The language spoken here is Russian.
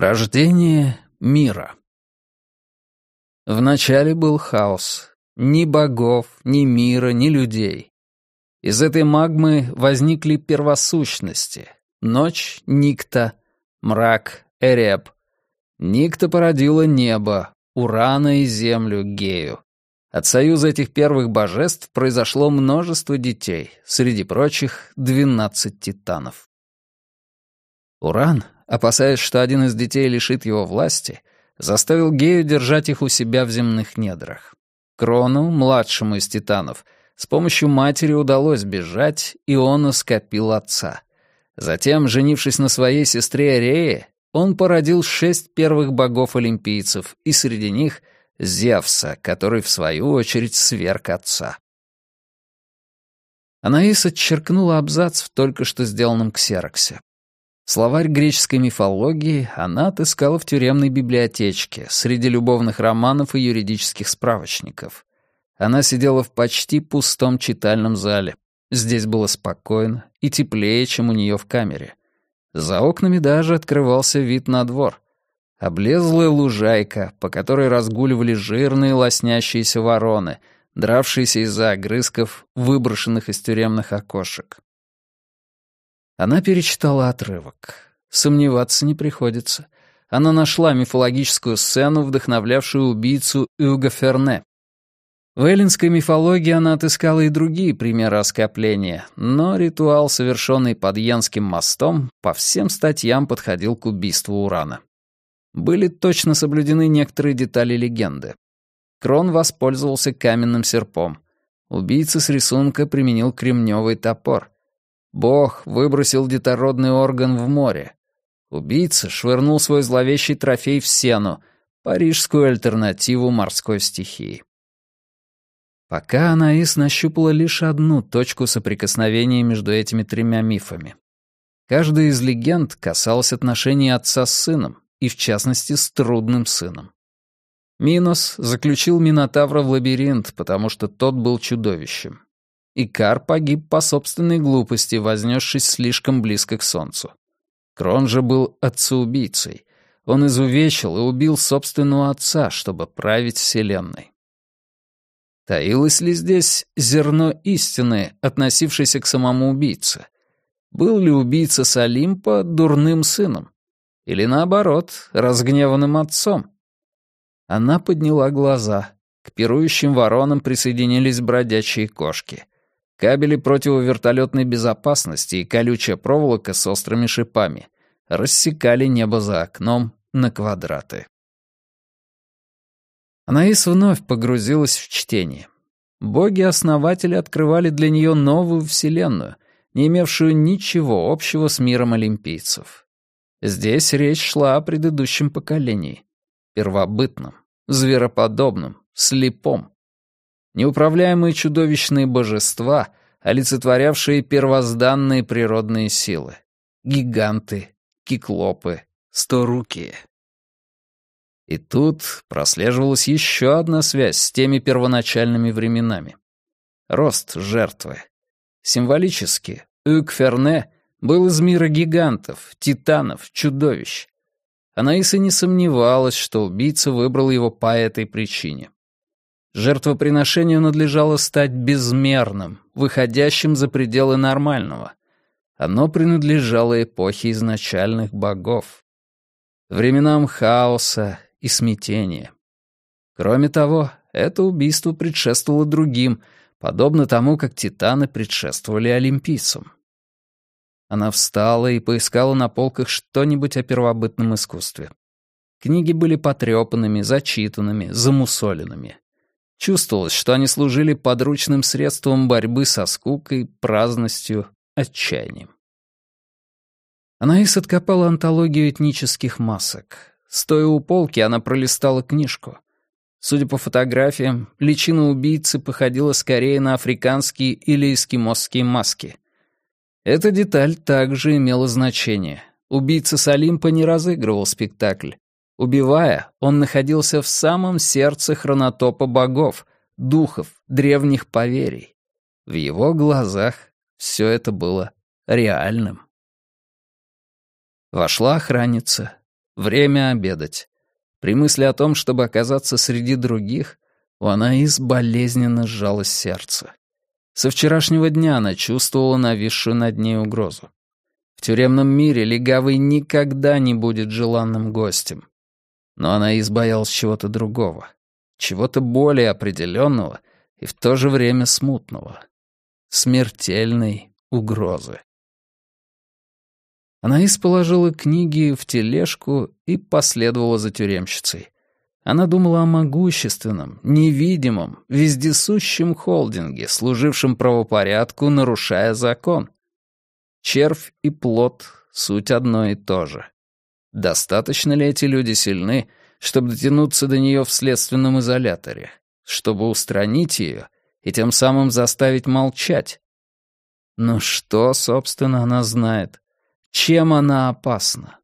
Рождение мира Вначале был хаос. Ни богов, ни мира, ни людей. Из этой магмы возникли первосущности. Ночь — Никта, мрак — Эреб. Никта породила небо, Урана и землю — Гею. От союза этих первых божеств произошло множество детей, среди прочих — двенадцать титанов. Уран, опасаясь, что один из детей лишит его власти, заставил Гею держать их у себя в земных недрах. Крону, младшему из титанов, с помощью матери удалось бежать, и он скопил отца. Затем, женившись на своей сестре Рее, он породил шесть первых богов-олимпийцев, и среди них — Зевса, который, в свою очередь, сверг отца. Анаис отчеркнула абзац в только что сделанном ксероксе. Словарь греческой мифологии она отыскала в тюремной библиотечке среди любовных романов и юридических справочников. Она сидела в почти пустом читальном зале. Здесь было спокойно и теплее, чем у нее в камере. За окнами даже открывался вид на двор. Облезлая лужайка, по которой разгуливали жирные лоснящиеся вороны, дравшиеся из-за огрызков, выброшенных из тюремных окошек. Она перечитала отрывок. Сомневаться не приходится. Она нашла мифологическую сцену, вдохновлявшую убийцу Юга Ферне. В эллинской мифологии она отыскала и другие примеры оскопления, но ритуал, совершенный под Янским мостом, по всем статьям подходил к убийству Урана. Были точно соблюдены некоторые детали легенды. Крон воспользовался каменным серпом. Убийца с рисунка применил кремневый топор. Бог выбросил детородный орган в море. Убийца швырнул свой зловещий трофей в сену, парижскую альтернативу морской стихии. Пока Анаис нащупала лишь одну точку соприкосновения между этими тремя мифами. Каждая из легенд касалась отношений отца с сыном, и в частности с трудным сыном. Минос заключил Минотавра в лабиринт, потому что тот был чудовищем. Икар погиб по собственной глупости, вознесшись слишком близко к солнцу. Крон же был отцеубийцей. Он изувечил и убил собственного отца, чтобы править вселенной. Таилось ли здесь зерно истины, относившееся к самому убийце? Был ли убийца с Олимпа дурным сыном? Или наоборот, разгневанным отцом? Она подняла глаза. К пирующим воронам присоединились бродячие кошки. Кабели противовертолетной безопасности и колючая проволока с острыми шипами рассекали небо за окном на квадраты. Анаис вновь погрузилась в чтение. Боги-основатели открывали для нее новую вселенную, не имевшую ничего общего с миром олимпийцев. Здесь речь шла о предыдущем поколении. Первобытном, звероподобном, слепом, неуправляемые чудовищные божества, олицетворявшие первозданные природные силы. Гиганты, киклопы, сторукие. И тут прослеживалась еще одна связь с теми первоначальными временами. Рост жертвы. Символически, Юкферне был из мира гигантов, титанов, чудовищ. Анаиса не сомневалась, что убийца выбрал его по этой причине. Жертвоприношению надлежало стать безмерным, выходящим за пределы нормального. Оно принадлежало эпохе изначальных богов. Временам хаоса и смятения. Кроме того, это убийство предшествовало другим, подобно тому, как титаны предшествовали олимпийцам. Она встала и поискала на полках что-нибудь о первобытном искусстве. Книги были потрепанными, зачитанными, замусоленными. Чувствовалось, что они служили подручным средством борьбы со скукой, праздностью, отчаянием. Анаис откопала антологию этнических масок. Стоя у полки, она пролистала книжку. Судя по фотографиям, личина убийцы походила скорее на африканские или эскимосские маски. Эта деталь также имела значение. Убийца с Олимпа не разыгрывал спектакль. Убивая, он находился в самом сердце хронотопа богов, духов, древних поверий. В его глазах все это было реальным. Вошла охранница. Время обедать. При мысли о том, чтобы оказаться среди других, у Анаис болезненно сжалось сердце. Со вчерашнего дня она чувствовала нависшую над ней угрозу. В тюремном мире легавый никогда не будет желанным гостем. Но она избоялась чего-то другого, чего-то более определенного и в то же время смутного. Смертельной угрозы. Анаис положила книги в тележку и последовала за тюремщицей. Она думала о могущественном, невидимом, вездесущем холдинге, служившем правопорядку, нарушая закон. Червь и плод — суть одно и то же. Достаточно ли эти люди сильны, чтобы дотянуться до нее в следственном изоляторе, чтобы устранить ее и тем самым заставить молчать? Но что, собственно, она знает? Чем она опасна?